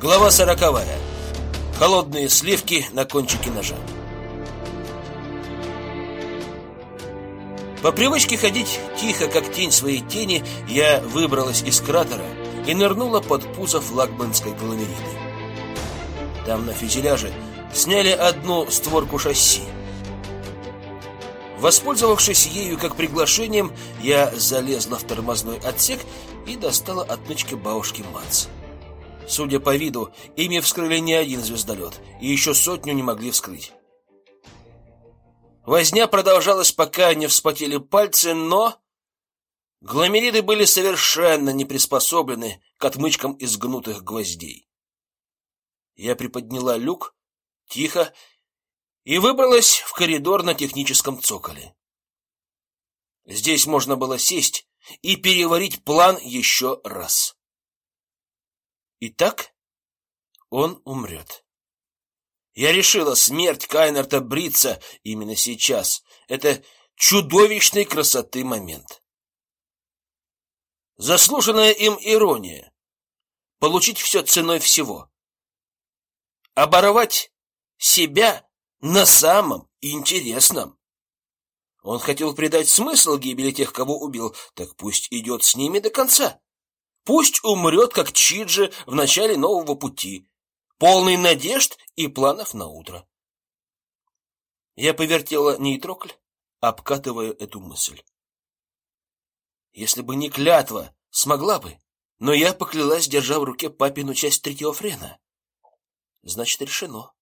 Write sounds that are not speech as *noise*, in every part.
Глава сороковая. Холодные сливки на кончике ножа. По привычке ходить тихо, как тень своей тени, я выбралась из кратера и нырнула под пузо флагманской гломериды. Там на фюзеляже сняли одну створку шасси. Воспользовавшись ею как приглашением, я залезла в тормозной отсек и достала отмычки бабушки Мац. Судя по виду, ими вскрыли не один звездолет, и еще сотню не могли вскрыть. Возня продолжалась, пока не вспотели пальцы, но гломериды были совершенно не приспособлены к отмычкам из гнутых гвоздей. Я приподняла люк, тихо, и выбралась в коридор на техническом цоколе. Здесь можно было сесть и переварить план еще раз. Итак, он умрет. Я решила, смерть Кайнерта Брица именно сейчас. Это чудовищной красоты момент. Заслуженная им ирония. Получить все ценой всего. Оборвать себя на самом интересном. Он хотел придать смысл гибели тех, кого убил, так пусть идет с ними до конца. Пусть умрет, как Чиджи в начале нового пути, полный надежд и планов на утро. Я повертела нейтрокль, обкатывая эту мысль. Если бы не клятва, смогла бы, но я поклялась, держа в руке папину часть третьего френа. Значит, решено.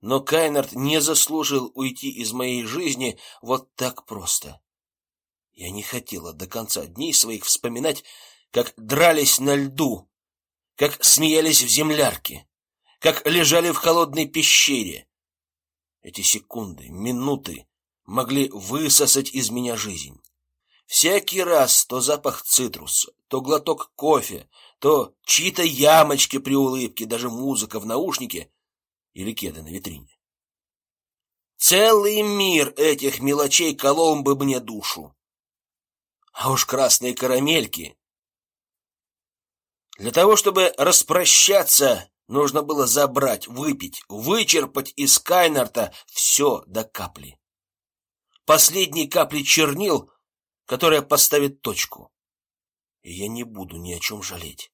Но Кайнард не заслужил уйти из моей жизни вот так просто. Я не хотела до конца дней своих вспоминать, как дрались на льду, как смеялись в землярке, как лежали в холодной пещере. Эти секунды, минуты могли высосать из меня жизнь. Всякий раз то запах цитруса, то глоток кофе, то чьи-то ямочки при улыбке, даже музыка в наушнике или кеды на витрине. Целый мир этих мелочей колол бы мне душу. А уж красные карамельки. Для того, чтобы распрощаться, нужно было забрать, выпить, вычерпать из Кайнарта все до капли. Последней капли чернил, которая поставит точку. И я не буду ни о чем жалеть.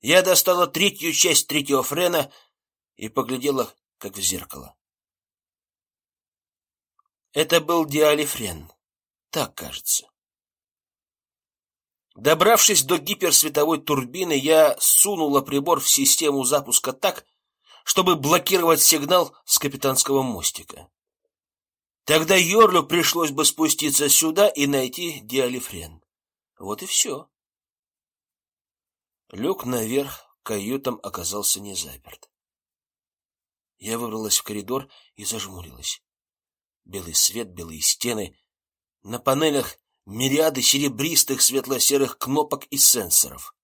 Я достала третью часть третьего френа и поглядела, как в зеркало. Это был диалифрен, так кажется. Добравшись до гиперсветовой турбины, я сунула прибор в систему запуска так, чтобы блокировать сигнал с капитанского мостика. Тогда Йорлю пришлось бы спуститься сюда и найти диалифрен. Вот и все. Люк наверх каютам оказался не заперт. Я выбралась в коридор и зажмурилась. Белый свет, белые стены. На панелях мириады серебристых светло-серых кнопок и сенсоров.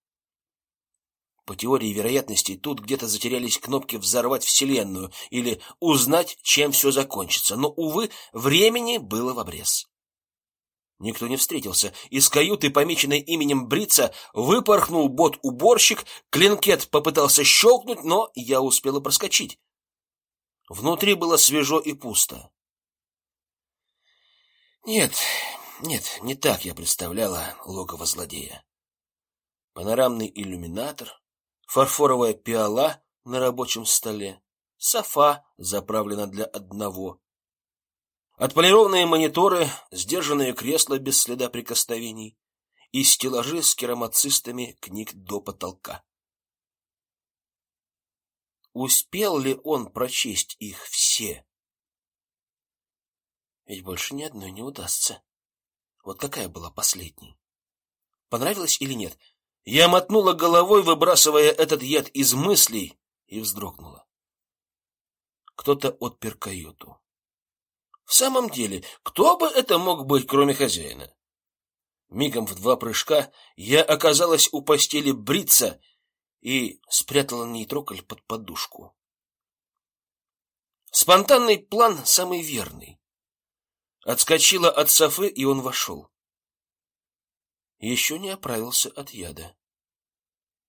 По теории вероятностей, тут где-то затерялись кнопки «взорвать Вселенную» или «узнать, чем все закончится», но, увы, времени было в обрез. Никто не встретился. Из каюты, помеченной именем Брица, выпорхнул бот-уборщик, клинкет попытался щелкнуть, но я успела проскочить. Внутри было свежо и пусто. Нет, нет, не так я представляла логово злодея. Панорамный иллюминатор, фарфоровая пиала на рабочем столе, софа заправлена для одного. Отполированные мониторы, сдержанные кресла без следа прикосновений и стеллажи с керамоцистами книг до потолка. Успел ли он прочесть их все? Ведь больше ни одной не удастся. Вот какая была последней? Понравилось или нет? Я мотнула головой, выбрасывая этот яд из мыслей, и вздрогнула. Кто-то отпер каюту. В самом деле, кто бы это мог быть, кроме хозяина? Мигом в два прыжка я оказалась у постели Брица и спрятала нейтрокль под подушку. Спонтанный план самый верный. Отскочила от Софы, и он вошел. Еще не оправился от яда.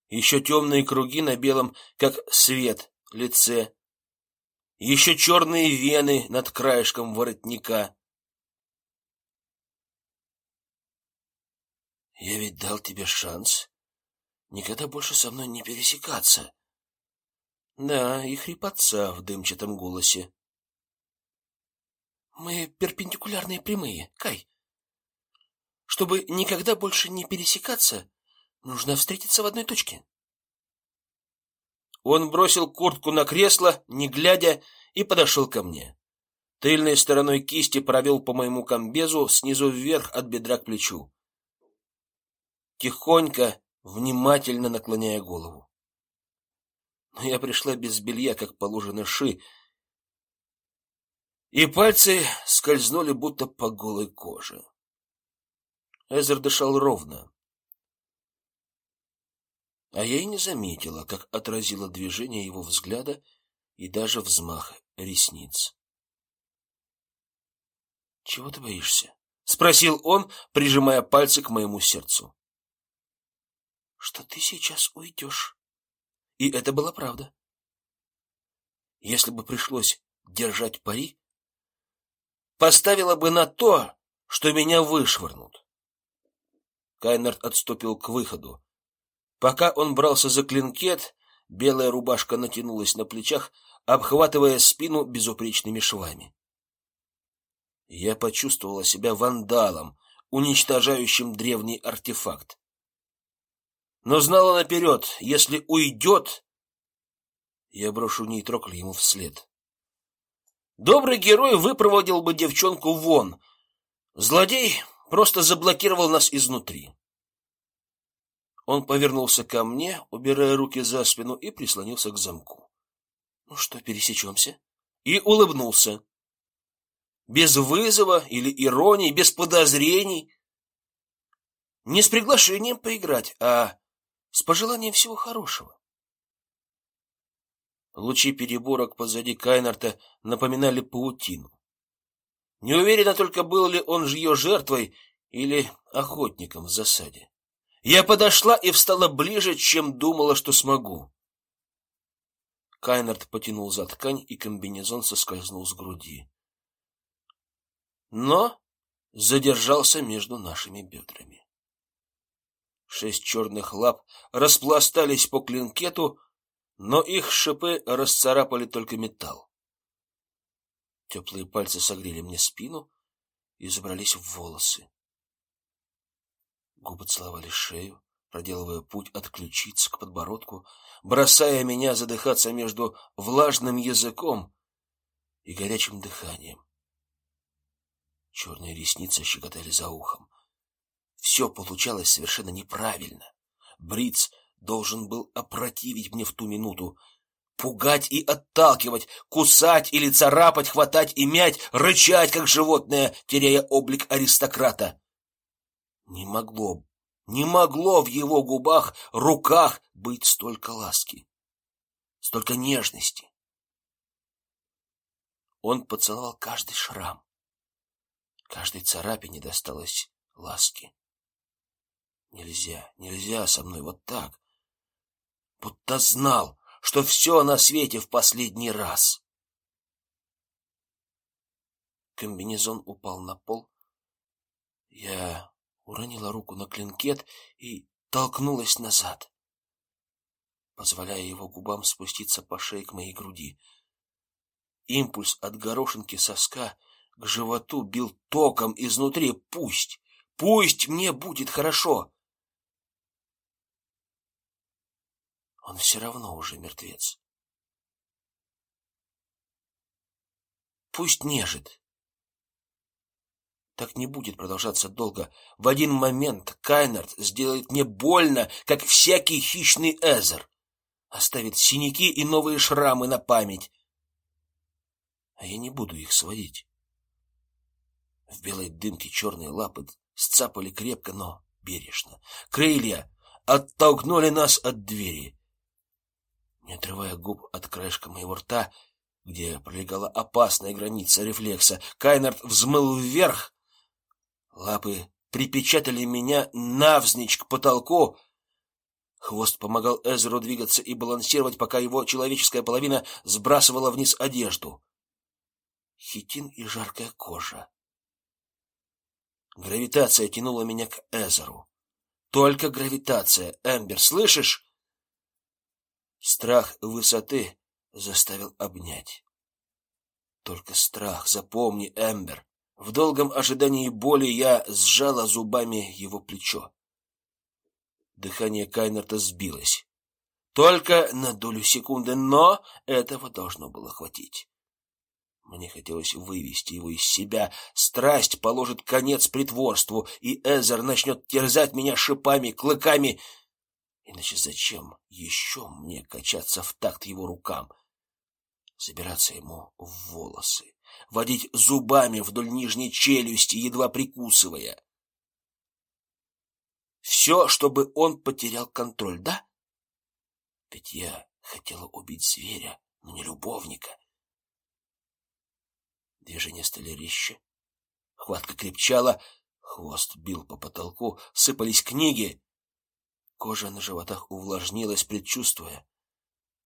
Еще темные круги на белом, как свет, лице. Еще черные вены над краешком воротника. Я ведь дал тебе шанс никогда больше со мной не пересекаться. Да, и хрипотца в дымчатом голосе. Мы перпендикулярные прямые, Кай. Чтобы никогда больше не пересекаться, нужно встретиться в одной точке. Он бросил куртку на кресло, не глядя, и подошел ко мне. Тыльной стороной кисти провел по моему комбезу снизу вверх от бедра к плечу. Тихонько, внимательно наклоняя голову. Но я пришла без белья, как положено ши, и пальцы скользнули будто по голой коже. Эзер дышал ровно. А я и не заметила, как отразило движение его взгляда и даже взмах ресниц. Чего ты боишься? спросил он, прижимая пальцы к моему сердцу. Что ты сейчас уйдешь. И это была правда. Если бы пришлось держать пари, поставила бы на то, что меня вышвырнут. Кайнерт отступил к выходу. Пока он брался за клинкет, белая рубашка натянулась на плечах, обхватывая спину безупречными швами. Я почувствовала себя вандалом, уничтожающим древний артефакт. Но знала наперед, если уйдет, я брошу нейтрокл ему вслед. Добрый герой выпроводил бы девчонку вон. Злодей просто заблокировал нас изнутри. Он повернулся ко мне, убирая руки за спину и прислонился к замку. Ну что, пересечемся?» И улыбнулся. Без вызова или иронии, без подозрений. Не с приглашением поиграть, а с пожеланием всего хорошего. Лучи переборок позади Кайнарта напоминали паутину. Не уверена только, был ли он ее жертвой или охотником в засаде. Я подошла и встала ближе, чем думала, что смогу. Кайнард потянул за ткань, и комбинезон соскользнул с груди. Но задержался между нашими бедрами. Шесть черных лап распластались по клинкету, но их шипы расцарапали только металл. Теплые пальцы согрели мне спину и забрались в волосы. Губы целовали шею, проделывая путь от ключиц к подбородку, бросая меня задыхаться между влажным языком и горячим дыханием. Черные ресницы щекотали за ухом. Все получалось совершенно неправильно. Бриц должен был опротивить мне в ту минуту, пугать и отталкивать, кусать или царапать, хватать и мять, рычать как животное, теряя облик аристократа. Не могло, не могло в его губах, руках быть столько ласки, столько нежности. Он поцеловал каждый шрам, каждой царапине досталось ласки. Нельзя, нельзя со мной вот так будто знал, что все на свете в последний раз. Комбинезон упал на пол. Я уронила руку на клинкет и толкнулась назад, позволяя его губам спуститься по шее к моей груди. Импульс от горошинки соска к животу бил током изнутри. Пусть, пусть мне будет хорошо. Он все равно уже мертвец. Пусть нежит. Так не будет продолжаться долго. В один момент Кайнард сделает мне больно, как всякий хищный эзер. Оставит синяки и новые шрамы на память. А я не буду их сводить. В белой дымке черные лапы сцапали крепко, но бережно. Крылья оттолкнули нас от двери. Не отрывая губ от краешка моего рта, где пролегала опасная граница рефлекса, Кайнард взмыл вверх. Лапы припечатали меня навзничь к потолку, Хвост помогал Эзеру двигаться и балансировать, пока его человеческая половина сбрасывала вниз одежду. Хитин и жаркая кожа. Гравитация тянула меня к Эзеру. Только гравитация, Эмбер, слышишь? Страх высоты заставил обнять. Только страх, запомни, Эмбер. В долгом ожидании боли я сжала зубами его плечо. Дыхание Кайнерта сбилось. Только на долю секунды, но этого должно было хватить. Мне хотелось вывести его из себя. Страсть положит конец притворству, и Эзер начнет терзать меня шипами, клыками. Иначе зачем еще мне качаться в такт его рукам? Забираться ему в волосы, водить зубами вдоль нижней челюсти, едва прикусывая. Все, чтобы он потерял контроль, да? Ведь я хотела убить зверя, но не любовника. Движения стали резче. Хватка крепчала, хвост бил по потолку, сыпались книги. Кожа на животах увлажнилась, предчувствуя.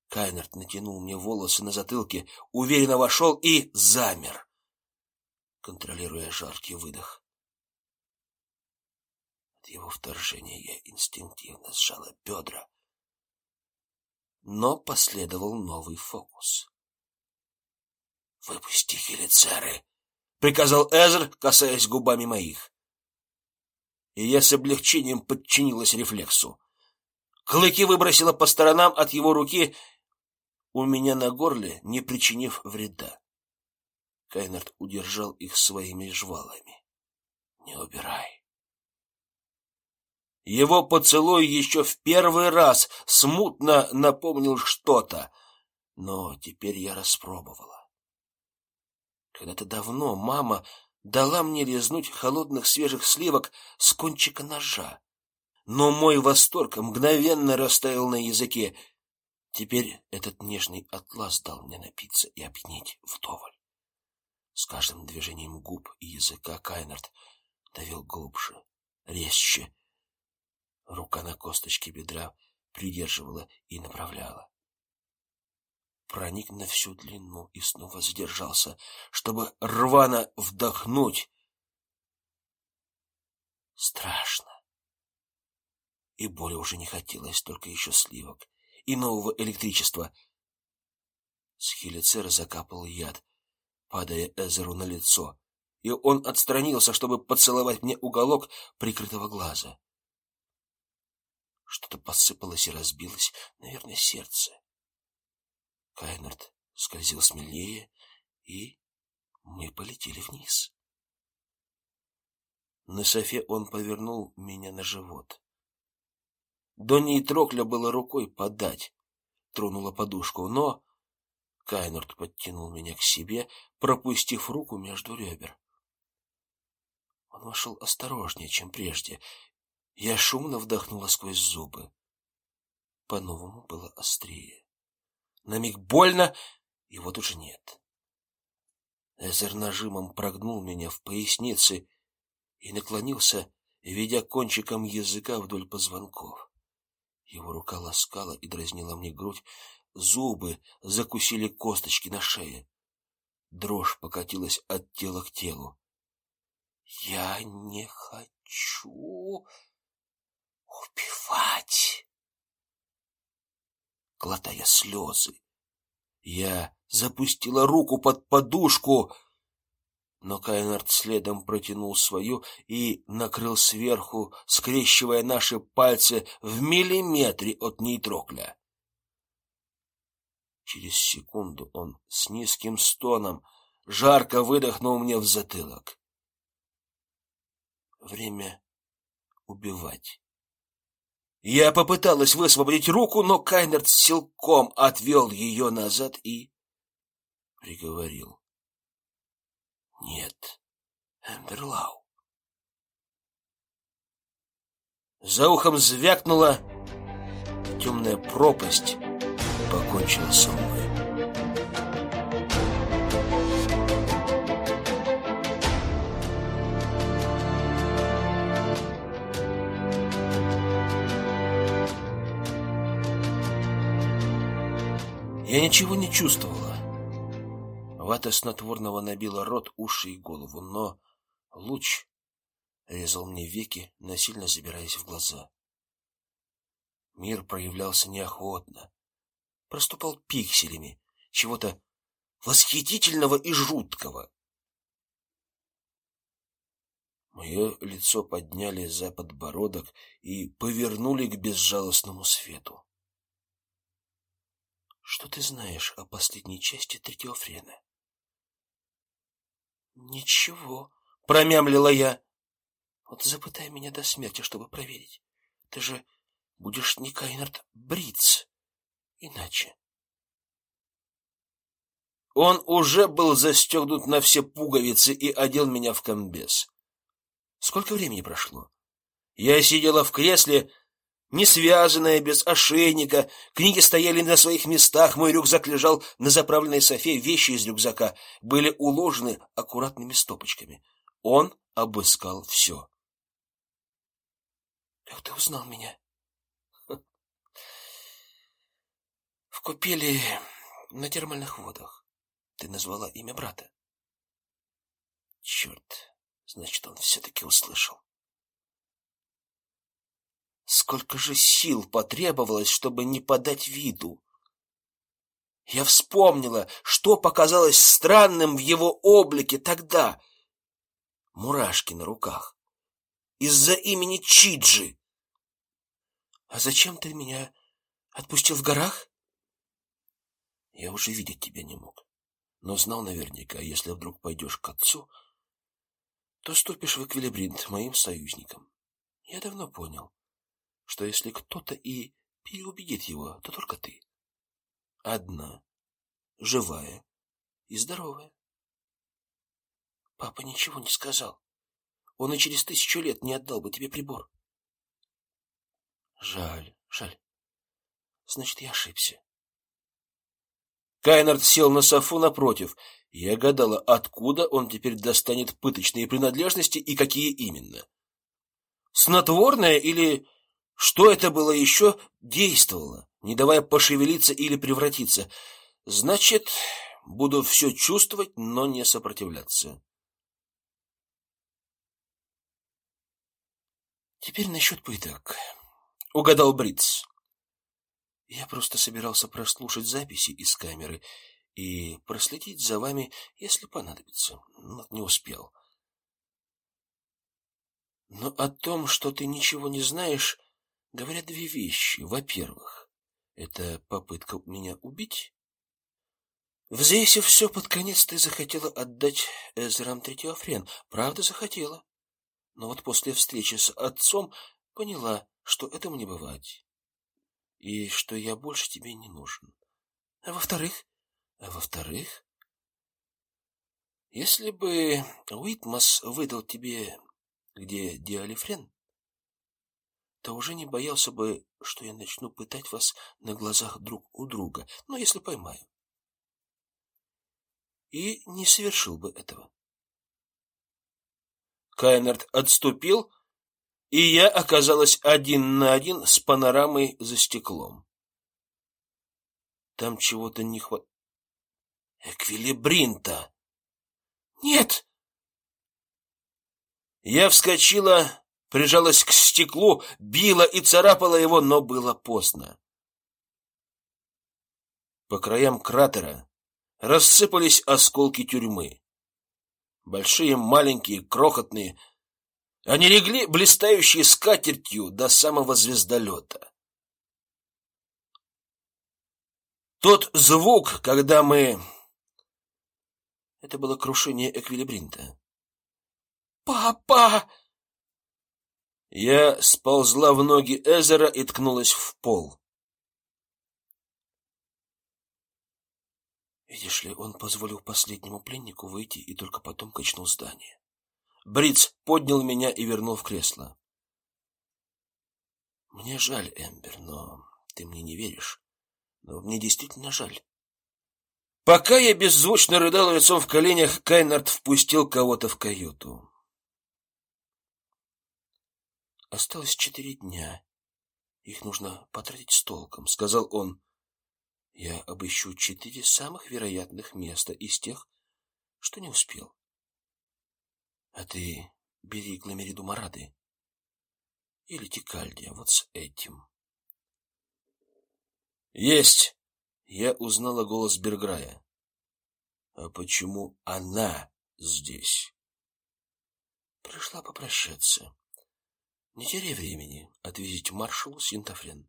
Кайнерт натянул мне волосы на затылке, уверенно вошел и замер, контролируя жаркий выдох. От его вторжения я инстинктивно сжала бедра. Но последовал новый фокус. «Выпусти хелицеры!» — приказал Эзер, касаясь губами моих. И я с облегчением подчинилась рефлексу. Клыки выбросила по сторонам от его руки у меня на горле, не причинив вреда. Кайнард удержал их своими жвалами. Не убирай. Его поцелуй еще в первый раз смутно напомнил что-то, но теперь я распробовала. Когда-то давно мама дала мне резнуть холодных свежих сливок с кончика ножа. Но мой восторг мгновенно растаял на языке, Теперь этот нежный атлас дал мне напиться и опьянеть вдоволь. С каждым движением губ и языка Кайнард давил глубже, резче. Рука на косточке бедра придерживала и направляла. Проник на всю длину и снова задержался, чтобы рвано вдохнуть. Страшно. И боли уже не хотелось, только еще сливок и нового электричества. С закапал яд, падая Эзеру на лицо, и он отстранился, чтобы поцеловать мне уголок прикрытого глаза. Что-то посыпалось и разбилось, наверное, сердце. Кайнард скользил смелее, и мы полетели вниз. На софе он повернул меня на живот. До Нейтрокля было рукой подать. Тронула подушку, но... Кайнорд подтянул меня к себе, пропустив руку между ребер. Он вошел осторожнее, чем прежде. Я шумно вдохнула сквозь зубы. По-новому было острее. На миг больно, и вот уже нет. Эзер нажимом прогнул меня в пояснице и наклонился, ведя кончиком языка вдоль позвонков. Его рука ласкала и дразнила мне грудь, зубы закусили косточки на шее. Дрожь покатилась от тела к телу. Я не хочу убивать. Глотая слезы, я запустила руку под подушку, но Кайнард следом протянул свою и накрыл сверху, скрещивая наши пальцы в миллиметре от нейтрокля. Через секунду он с низким стоном жарко выдохнул мне в затылок. Время убивать. Я попыталась высвободить руку, но Кайнерт силком отвел ее назад и приговорил. Нет, Эмберлау. За ухом звякнула Темная пропасть покончила с собой. Я ничего не чувствовал. Вата снотворного набила рот, уши и голову, но луч резал мне веки, насильно забираясь в глаза. Мир проявлялся неохотно, проступал пикселями чего-то восхитительного и жуткого. Мое лицо подняли за подбородок и повернули к безжалостному свету. Что ты знаешь о последней части третьего френа? Ничего, промямлила я. Вот запытай меня до смерти, чтобы проверить. Ты же будешь не Кайнард Бриц. Иначе. Он уже был застегнут на все пуговицы и одел меня в комбез. Сколько времени прошло? Я сидела в кресле, не связанная, без ошейника. Книги стояли на своих местах, мой рюкзак лежал на заправленной софе, вещи из рюкзака были уложены аккуратными стопочками. Он обыскал все. Как ты узнал меня? В купели на термальных водах. Ты назвала имя брата. Черт, значит, он все-таки услышал. Сколько же сил потребовалось, чтобы не подать виду? Я вспомнила, что показалось странным в его облике тогда. Мурашки на руках. Из-за имени Чиджи. А зачем ты меня отпустил в горах? Я уже видеть тебя не мог, но знал наверняка, если вдруг пойдешь к отцу, то ступишь в эквилибринт моим союзникам. Я давно понял, что если кто-то и переубедит его, то только ты. Одна, живая и здоровая. Папа ничего не сказал. Он и через тысячу лет не отдал бы тебе прибор. Жаль, жаль. Значит, я ошибся. Кайнард сел на софу напротив. Я гадала, откуда он теперь достанет пыточные принадлежности и какие именно. Снотворное или что это было еще действовало, не давая пошевелиться или превратиться? Значит, буду все чувствовать, но не сопротивляться. Теперь насчет пыток. Угадал Бриц. Я просто собирался прослушать записи из камеры и проследить за вами, если понадобится, но не успел. Но о том, что ты ничего не знаешь, говорят две вещи. Во-первых, это попытка меня убить. Взвесив все под конец, ты захотела отдать Эзрам Третьеофрен. Правда, захотела. Но вот после встречи с отцом поняла, что этому не бывать. И что я больше тебе не нужен. А во-вторых, а во-вторых, если бы Уитмас выдал тебе, где Диалифрен, то уже не боялся бы, что я начну пытать вас на глазах друг у друга, но если поймаю. И не совершил бы этого. Кайнерт отступил, и я оказалась один на один с панорамой за стеклом. Там чего-то не хват... Эквилибринта! Нет! Я вскочила прижалась к стеклу, била и царапала его, но было поздно. По краям кратера рассыпались осколки тюрьмы. Большие, маленькие, крохотные. Они легли блистающей скатертью до самого звездолета. Тот звук, когда мы... Это было крушение эквилибринта. «Папа!» Я сползла в ноги Эзера и ткнулась в пол. Видишь ли, он позволил последнему пленнику выйти и только потом качнул здание. Бриц поднял меня и вернул в кресло. Мне жаль, Эмбер, но ты мне не веришь. Но мне действительно жаль. Пока я беззвучно рыдала лицом в коленях, Кайнард впустил кого-то в каюту. Осталось четыре дня. Их нужно потратить с толком, сказал он. Я обыщу четыре самых вероятных места из тех, что не успел. А ты бери Гламериду Марады или Тикальдия вот с этим. Есть! Я узнала голос Берграя. А почему она здесь? Пришла попрощаться. Не теряй времени, отвезите маршалу Синтофрен.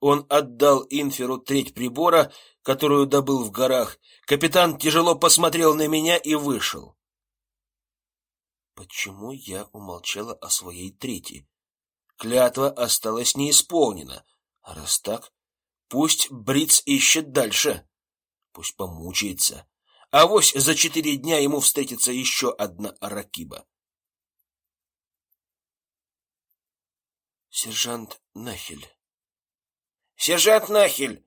Он отдал Инферу треть прибора, которую добыл в горах. Капитан тяжело посмотрел на меня и вышел. Почему я умолчала о своей трети? Клятва осталась неисполнена. А раз так, пусть Бриц ищет дальше. Пусть помучается. А вось за четыре дня ему встретится еще одна аракиба. Сержант Нахель Сержант Нахель!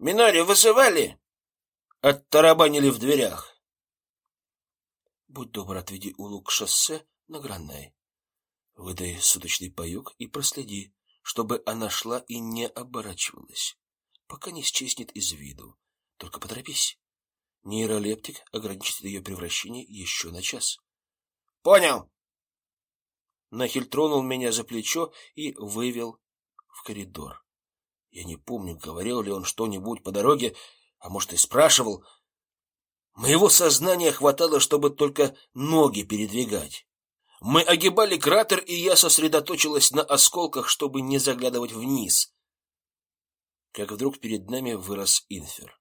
Минори вызывали? Оттарабанили в дверях. Будь добр, отведи Улу к шоссе на Граннай. Выдай суточный паёк и проследи, чтобы она шла и не оборачивалась, пока не исчезнет из виду. Только поторопись. Нейролептик ограничит ее превращение еще на час. Понял. Нахель тронул меня за плечо и вывел в коридор. Я не помню, говорил ли он что-нибудь по дороге, а может и спрашивал. Моего сознания хватало, чтобы только ноги передвигать. Мы огибали кратер, и я сосредоточилась на осколках, чтобы не заглядывать вниз. Как вдруг перед нами вырос Инфер.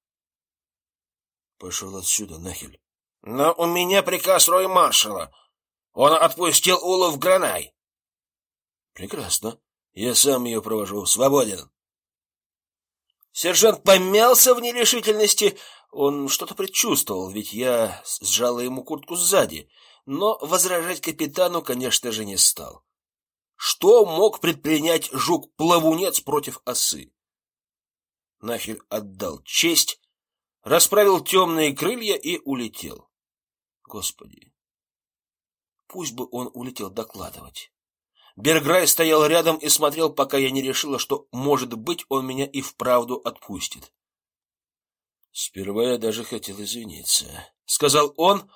Пошел отсюда, нахель. Но у меня приказ рой маршала. Он отпустил Улов в Гранай. Прекрасно. Я сам ее провожу. Свободен. Сержант помялся в нерешительности. Он что-то предчувствовал, ведь я сжала ему куртку сзади, но возражать капитану, конечно же, не стал. Что мог предпринять жук-плавунец против осы? Нахер отдал честь, расправил темные крылья и улетел. Господи, пусть бы он улетел докладывать. Берграй стоял рядом и смотрел, пока я не решила, что, может быть, он меня и вправду отпустит. Сперва я даже хотел извиниться, сказал он.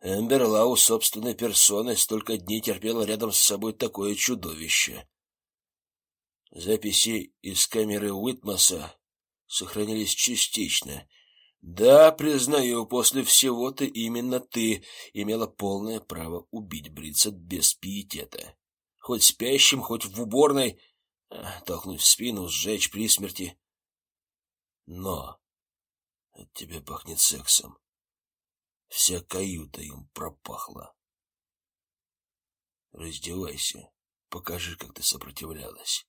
Эмберлау собственной персоной столько дней терпела рядом с собой такое чудовище. Записи из камеры Уитмаса сохранились частично. Да, признаю, после всего ты именно ты имела полное право убить Брица без пиетета хоть спящим, хоть в уборной, а, толкнуть в спину, сжечь при смерти. Но от тебя пахнет сексом. Вся каюта им пропахла. Раздевайся, покажи, как ты сопротивлялась.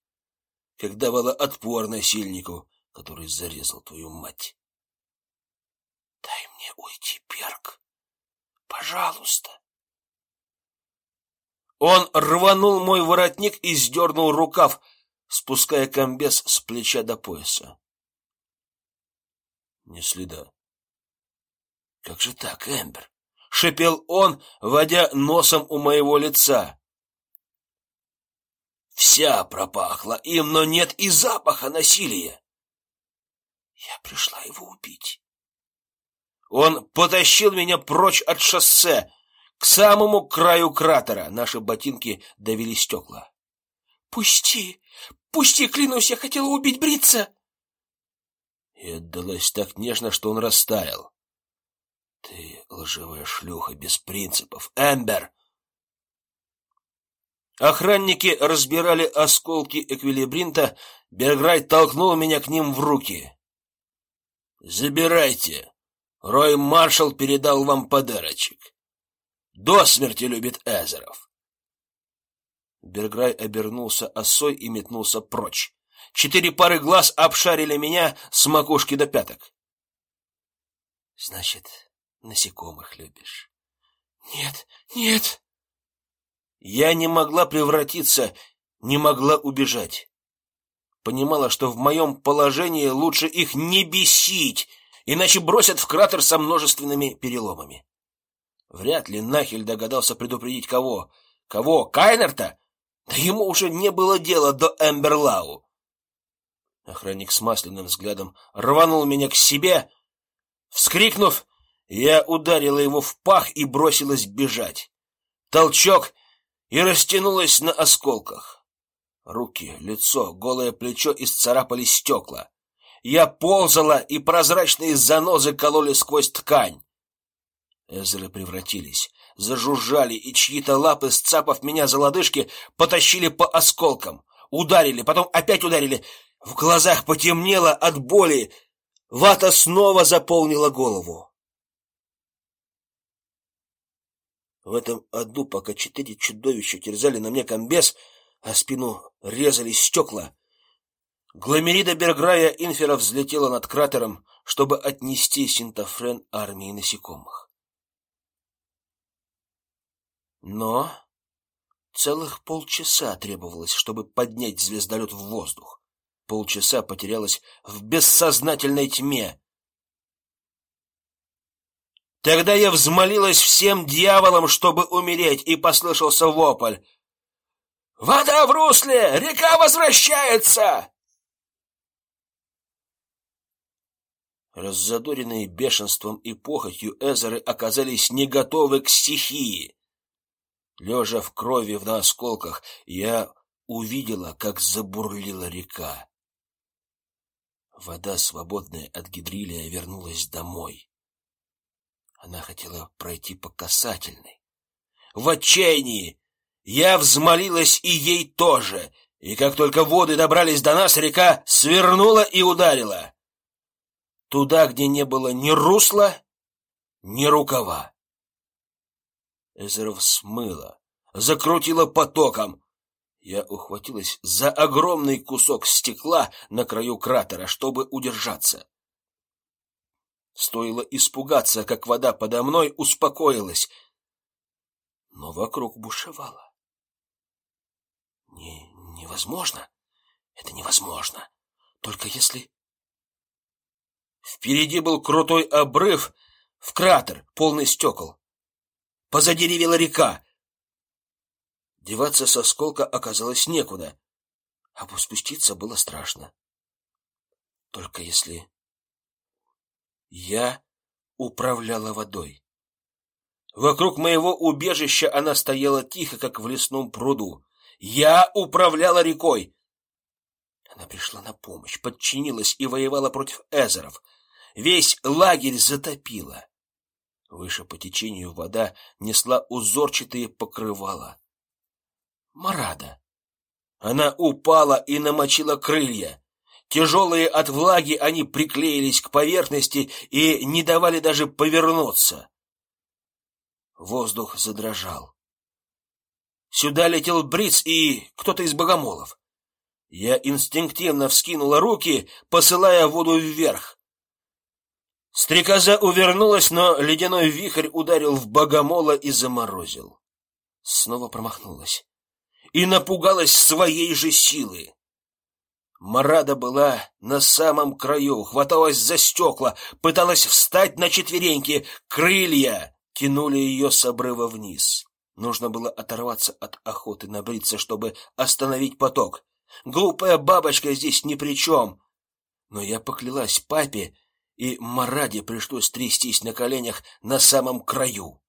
Как давала отпор насильнику, который зарезал твою мать. Дай мне уйти, Перк. Пожалуйста. Он рванул мой воротник и сдернул рукав, спуская комбез с плеча до пояса. Не следа. Как же так, Эмбер? шипел он, водя носом у моего лица. Вся пропахла им, но нет и запаха насилия. Я пришла его убить. Он потащил меня прочь от шоссе, к самому краю кратера наши ботинки давили стекла. «Пусти! Пусти, клянусь, я хотела убить Брица!» И отдалась так нежно, что он растаял. «Ты лживая шлюха без принципов, Эмбер!» Охранники разбирали осколки эквилибринта, Берграй толкнул меня к ним в руки. «Забирайте! Рой Маршал передал вам подарочек!» До смерти любит Эзеров. Берграй обернулся осой и метнулся прочь. Четыре пары глаз обшарили меня с макушки до пяток. Значит, насекомых любишь? Нет, нет. Я не могла превратиться, не могла убежать. Понимала, что в моем положении лучше их не бесить, иначе бросят в кратер со множественными переломами. Вряд ли Нахель догадался предупредить кого. Кого? Кайнерта? Да ему уже не было дела до Эмберлау. Охранник с масляным взглядом рванул меня к себе. Вскрикнув, я ударила его в пах и бросилась бежать. Толчок и растянулась на осколках. Руки, лицо, голое плечо исцарапали стекла. Я ползала, и прозрачные занозы кололи сквозь ткань. Эзеры превратились, зажужжали, и чьи-то лапы, сцапав меня за лодыжки, потащили по осколкам. Ударили, потом опять ударили. В глазах потемнело от боли. Вата снова заполнила голову. В этом аду, пока четыре чудовища терзали на мне комбез, а спину резали стекла, Гламерида Берграя Инфера взлетела над кратером, чтобы отнести синтофрен армии насекомых. Но целых полчаса требовалось, чтобы поднять звездолет в воздух. Полчаса потерялось в бессознательной тьме. Тогда я взмолилась всем дьяволам, чтобы умереть, и послышался вопль. «Вода в русле! Река возвращается!» Раззадоренные бешенством и похотью Эзеры оказались не готовы к стихии. Лежа в крови в осколках, я увидела, как забурлила река. Вода, свободная от гидрилия, вернулась домой. Она хотела пройти по касательной. В отчаянии я взмолилась и ей тоже, и как только воды добрались до нас, река свернула и ударила. Туда, где не было ни русла, ни рукава. Эзеров смыло, закрутило потоком. Я ухватилась за огромный кусок стекла на краю кратера, чтобы удержаться. Стоило испугаться, как вода подо мной успокоилась, но вокруг бушевало. Не, невозможно. Это невозможно. Только если Впереди был крутой обрыв в кратер, полный стекол. Позади ревела река. Деваться со сколка оказалось некуда, а спуститься было страшно. Только если я управляла водой. Вокруг моего убежища она стояла тихо, как в лесном пруду. Я управляла рекой. Она пришла на помощь, подчинилась и воевала против эзеров — Весь лагерь затопило. Выше по течению вода несла узорчатые покрывала. Марада. Она упала и намочила крылья. Тяжелые от влаги, они приклеились к поверхности и не давали даже повернуться. Воздух задрожал. Сюда летел Бриц и кто-то из богомолов. Я инстинктивно вскинула руки, посылая воду вверх. Стрекоза увернулась, но ледяной вихрь ударил в богомола и заморозил. Снова промахнулась. И напугалась своей же силы. Марада была на самом краю, хваталась за стекла, пыталась встать на четвереньки, крылья тянули ее с обрыва вниз. Нужно было оторваться от охоты на брица, чтобы остановить поток. Глупая бабочка здесь ни при чем. Но я поклялась папе, и Мараде пришлось трястись на коленях на самом краю.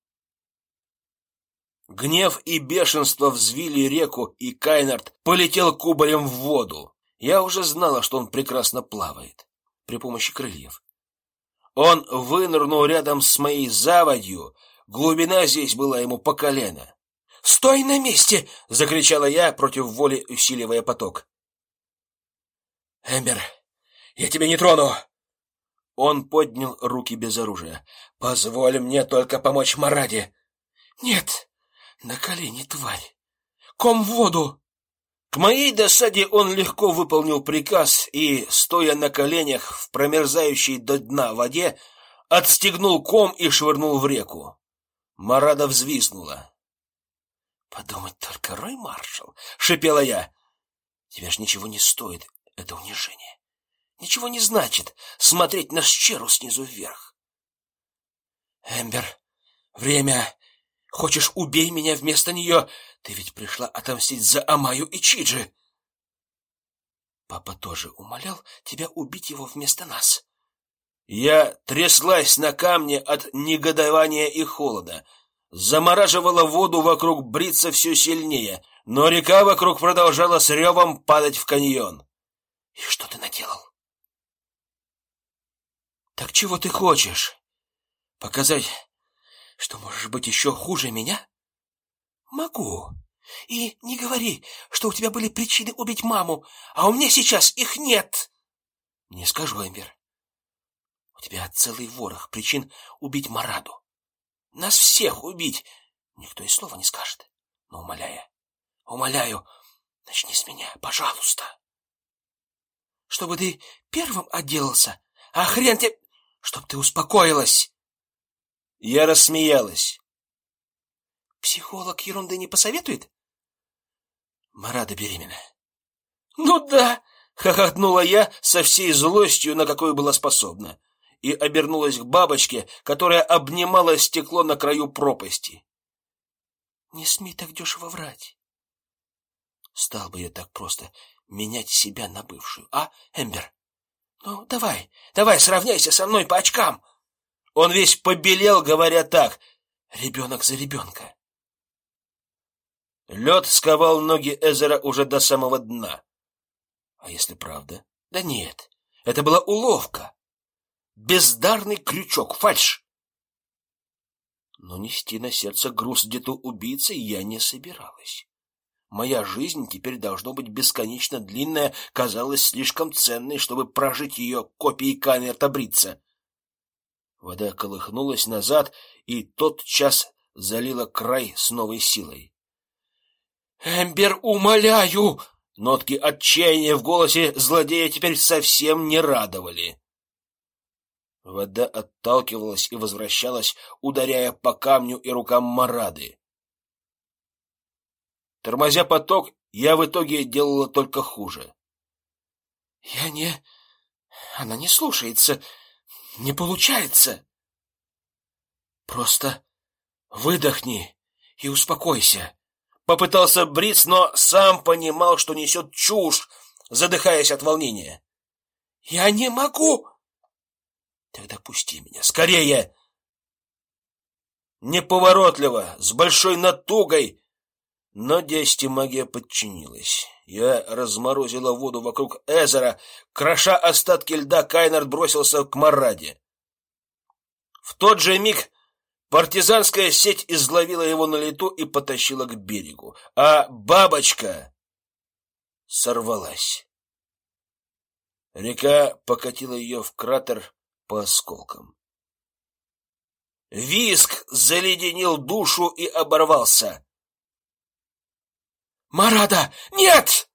Гнев и бешенство взвили реку, и Кайнард полетел кубарем в воду. Я уже знала, что он прекрасно плавает при помощи крыльев. Он вынырнул рядом с моей заводью, глубина здесь была ему по колено. "Стой на месте!" закричала я, против воли усиливая поток. "Эмбер, я тебя не трону!" Он поднял руки без оружия. Позволь мне только помочь Мараде. Нет. На колени, тварь. Ком в воду. К моей досаде он легко выполнил приказ и, стоя на коленях в промерзающей до дна воде, отстегнул ком и швырнул в реку. Марада взвизгнула. Подумать только, Рой Маршал, шипела я. Тебе ж ничего не стоит это унижение. Ничего не значит смотреть на Щеру снизу вверх. Эмбер, время. Хочешь, убей меня вместо нее? Ты ведь пришла отомстить за Амаю и Чиджи. Папа тоже умолял тебя убить его вместо нас. Я тряслась на камне от негодования и холода, замораживала воду вокруг бриться все сильнее, но река вокруг продолжала с ревом падать в каньон. И что ты наделал? Так чего ты хочешь? Показать, что можешь быть еще хуже меня? Могу. И не говори, что у тебя были причины убить маму, а у меня сейчас их нет. Не скажу, Эмбер. У тебя целый ворох причин убить Мараду. Нас всех убить. Никто и слова не скажет. Но умоляю, умоляю, начни с меня, пожалуйста. Чтобы ты первым отделался, а хрен тебе, чтоб ты успокоилась. Я рассмеялась. Психолог ерунды не посоветует? Марада беременна. Ну да, хохотнула я со всей злостью, на какую была способна, и обернулась к бабочке, которая обнимала стекло на краю пропасти. Не смей так дешево врать. Стал бы я так просто менять себя на бывшую, а, Эмбер? Ну, давай, давай, сравняйся со мной по очкам. Он весь побелел, говоря так: ребенок за ребенка. Лед сковал ноги Эзера уже до самого дна. А если правда? Да нет, это была уловка. Бездарный крючок, фальшь. Но нести на сердце груз где-то убийцы я не собиралась. Моя жизнь теперь должно быть бесконечно длинная, казалась слишком ценной, чтобы прожить ее копией Канерта Брица. Вода колыхнулась назад, и тот час залила край с новой силой. Эмбер, умоляю! Нотки отчаяния в голосе злодея теперь совсем не радовали. Вода отталкивалась и возвращалась, ударяя по камню и рукам Марады. Тормозя поток, я в итоге делала только хуже. Я не... Она не слушается. Не получается. Просто выдохни и успокойся. Попытался Бриц, но сам понимал, что несет чушь, задыхаясь от волнения. Я не могу. Тогда пусти меня скорее. Неповоротливо, с большой натугой, но действие магия подчинилась. Я разморозила воду вокруг Эзера, кроша остатки льда, Кайнард бросился к Мараде. В тот же миг Партизанская сеть изловила его на лету и потащила к берегу, а бабочка сорвалась. Река покатила ее в кратер по осколкам. Виск заледенил душу и оборвался. «Марада, нет!»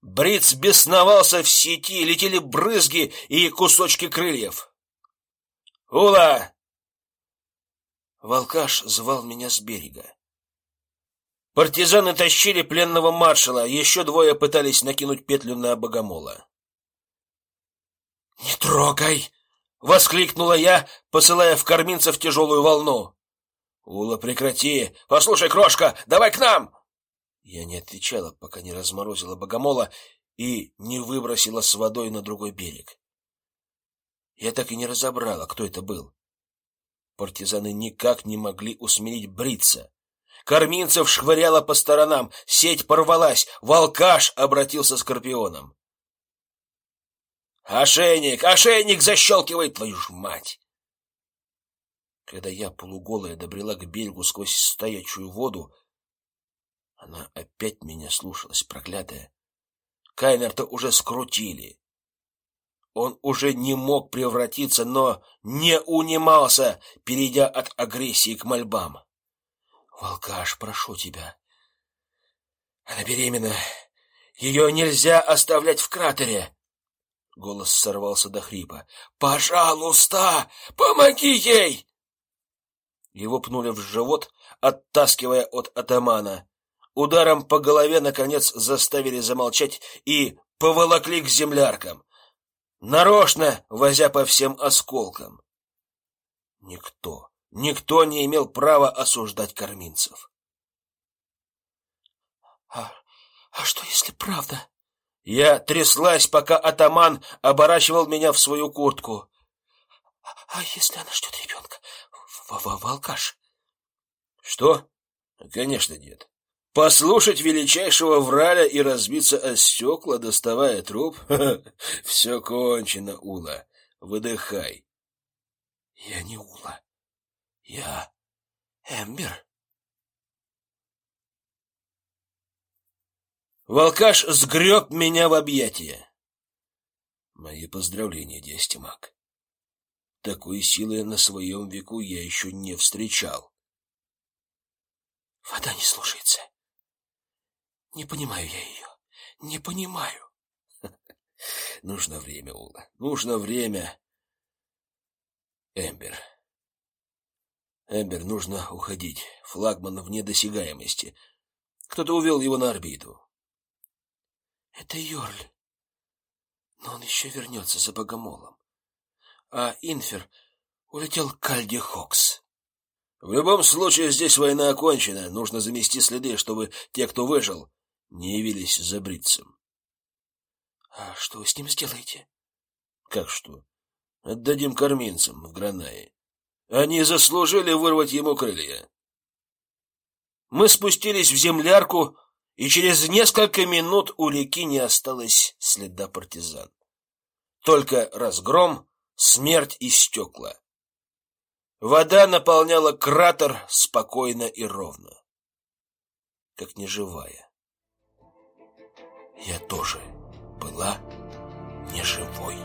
Бриц бесновался в сети, летели брызги и кусочки крыльев. «Ула, Волкаш звал меня с берега. Партизаны тащили пленного маршала, еще двое пытались накинуть петлю на богомола. «Не трогай!» — воскликнула я, посылая в корминцев тяжелую волну. «Ула, прекрати! Послушай, крошка, давай к нам!» Я не отвечала, пока не разморозила богомола и не выбросила с водой на другой берег. Я так и не разобрала, кто это был. Партизаны никак не могли усмирить бриться. Корминцев швыряло по сторонам, сеть порвалась, волкаш обратился скорпионом. «Ошейник! Ошейник защелкивает, твою ж мать!» Когда я полуголая добрела к берегу сквозь стоячую воду, она опять меня слушалась, проклятая. Кайнерта уже скрутили. Он уже не мог превратиться, но не унимался, перейдя от агрессии к мольбам. Волкаш, прошу тебя. Она беременна. Ее нельзя оставлять в кратере. Голос сорвался до хрипа. Пожалуйста, помоги ей. Его пнули в живот, оттаскивая от атамана. Ударом по голове наконец заставили замолчать и поволокли к земляркам нарочно возя по всем осколкам. Никто, никто не имел права осуждать корминцев. А, а что если правда? Я тряслась, пока атаман оборачивал меня в свою куртку. А, а если она ждет ребенка? В -в Волкаш? Что? Конечно, нет. Послушать величайшего враля и разбиться о стекла, доставая труп? *laughs* Все кончено, Ула. Выдыхай. Я не Ула. Я Эмбер. Волкаш сгреб меня в объятия. Мои поздравления, Дестимак. Такой силы на своем веку я еще не встречал. Вода не слушается. Не понимаю я ее. Не понимаю. *laughs* Нужно время, Ула. Нужно время. Эмбер. Эмбер, нужно уходить. Флагман вне досягаемости. Кто-то увел его на орбиту. Это Йорль. Но он еще вернется за богомолом. А Инфер улетел к Кальди Хокс. В любом случае, здесь война окончена. Нужно замести следы, чтобы те, кто выжил, не явились за бритцем. А что вы с ним сделаете? Как что? Отдадим карминцам в Гранае. Они заслужили вырвать ему крылья. Мы спустились в землярку, и через несколько минут у реки не осталось следа партизан. Только разгром, смерть и стекла. Вода наполняла кратер спокойно и ровно, как неживая. Я тоже была неживой.